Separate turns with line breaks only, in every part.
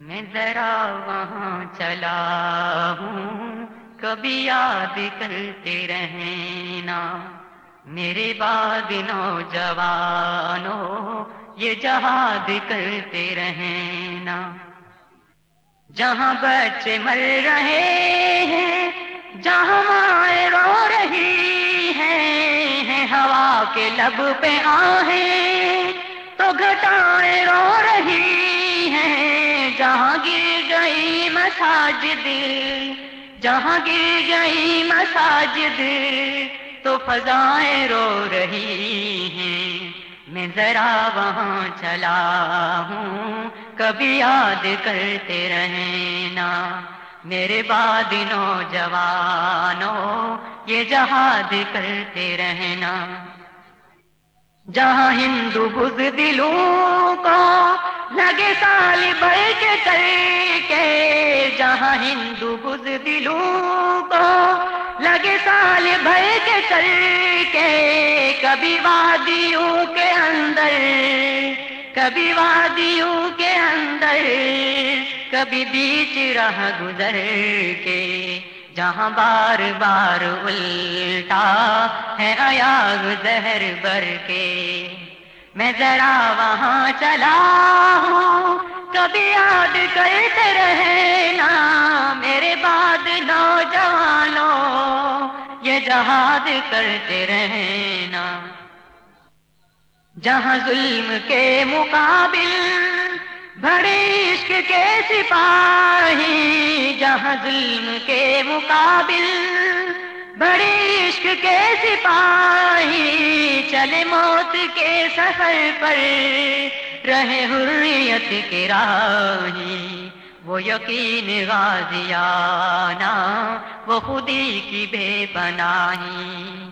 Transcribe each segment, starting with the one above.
میں ذرا وہاں چلا ہوں، کبھی یاد کرتے رہنا۔ میرے بعد نوجوانوں یہ جہاد کرتے رہنا۔ جہاں بچے مر رہے ہیں، جہاں مائیں رو رہی ہیں، ہوا کے لب پہ آہیں، تو گھٹائیں رو رہی ہیں۔ جہاں گر گئی مساجد، جہاں گر گئی مساجد، تو فضائیں رو رہی ہیں۔ میں ذرا وہاں چلا ہوں، کبھی یاد کرتے رہنا۔ میرے بعد نوجوانوں، یہ جہاد کرتے رہنا۔ جہاں ہندو بز دلوں کو لگے سال بھر کے کر کے، جہاں ہندو بز دلوں کو لگے سال بھر کے چل کے، کبھی وادیوں کے اندر، کبھی وادیوں کے اندر، کبھی بیچ رہ گزر کے۔ جہاں بار بار الٹا ہے ایاغ زہر بر کے۔ میں ذرا وہاں چلا ہوں، کبھی یاد کرتے رہنا میرے بعد نوجوانوں، یہ جہاد کرتے رہنا۔ جہاں ظلم کے مقابل بڑے عشق کے سپاہی، جہاں ظلم کے مقابل۔ بڑے عشق کے سپاہی، چلے موت کے سفر پر۔ رہے حریت کے راہی، وہ یقین غازیانہ، وہ خودی کی بے بنائی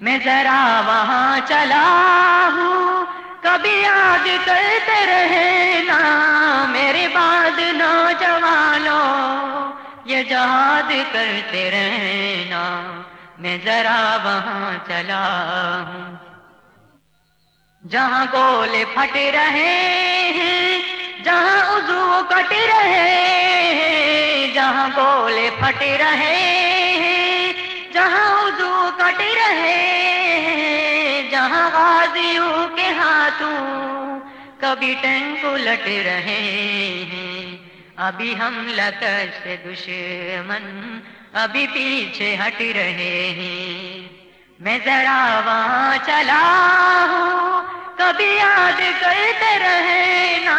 میں ذرا وہاں چلا ہوں کبھی یاد کرتے رہنا میرے بعد نوجوانوں، یہ جہاد کرتے رہنا، میں ذرا وہاں چلا ہوں۔ جہاں گولے پھٹ رہے ہیں، جہاں عضو کٹ رہے ہیں، جہاں گولے پھٹ رہے ہیں جہاں غازیوں کے ہاتھوں کبھی ٹینک لٹ رہے ہیں۔ ابھی ہم لکش دشمن ابھی پیچھے ہٹ رہے ہیں۔ میں ذرا وہاں چلا ہوں، کبھی یاد کرتے رہنا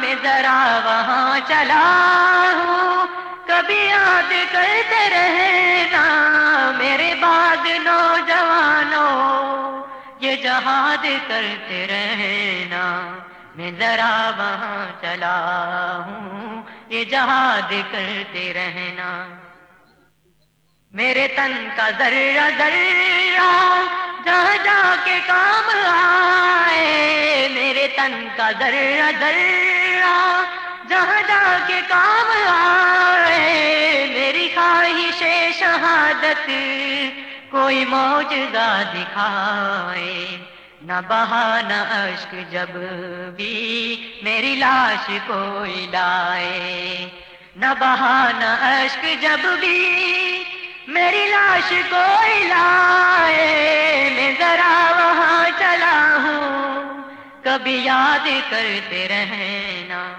میں ذرا وہاں چلا ہوں، کبھی یاد کرتے رہنا میرے بعد نوجوانوں یہ جہاد کرتے رہنا، میں ذرا وہاں چلا ہوں، یہ جہاد کرتے رہنا۔ میرے تن کا ذرہ ذرہ جہاں جا کے کام آئے، میرے تن کا ذرہ ذرہ جہاں جا کے کام آئے، میری خواہش شہادت کوئی موجودہ دکھائے، نہ بہانا اشک جب بھی میری لاش کوئی لائے۔ نہ بہانا اشک جب بھی میری لاش کوئی لائے۔ میں ذرا وہاں چلا ہوں، کبھی یاد کرتے رہنا۔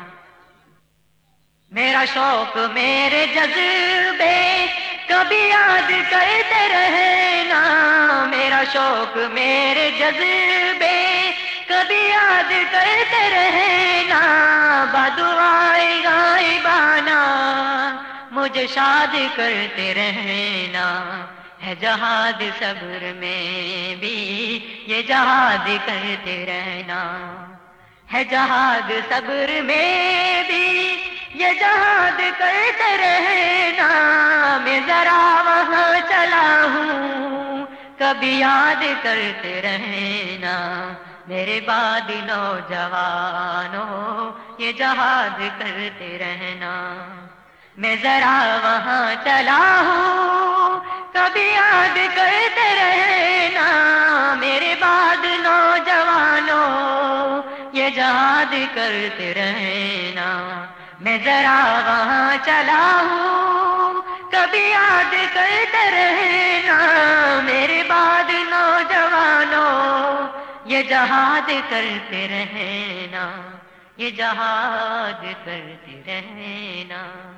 میرا شوق میرے جذبے کبھی یاد کرتے رہنا میرا شوق، میرے جذبے۔ کبھی یاد کرتے رہنا بدعائے گائے بانا۔ مجھے شاد کرتے رہنا، ہے جہاد صبر میں بھی۔ یہ جہاد کرتے رہنا، ہے جہاد صبر میں بھی۔ یہ جہاد کرتے رہنا، میں ذرا وہاں چلا ہوں۔ کبھی یاد کرتے رہنا، میرے بعد نوجوانوں یہ جہاد کرتے رہنا۔ میں ذرا وہاں چلا ہوں، کبھی یاد کرتے رہنا، میرے بعد نوجوانوں یہ یاد کرتے رہنا۔ میں ذرا وہاں چلا ہوں۔ کبھی یاد کرتے رہنا میرے بعد نوجوانوں۔ یہ جہاد کرتے رہنا، یہ جہاد کرتے رہنا۔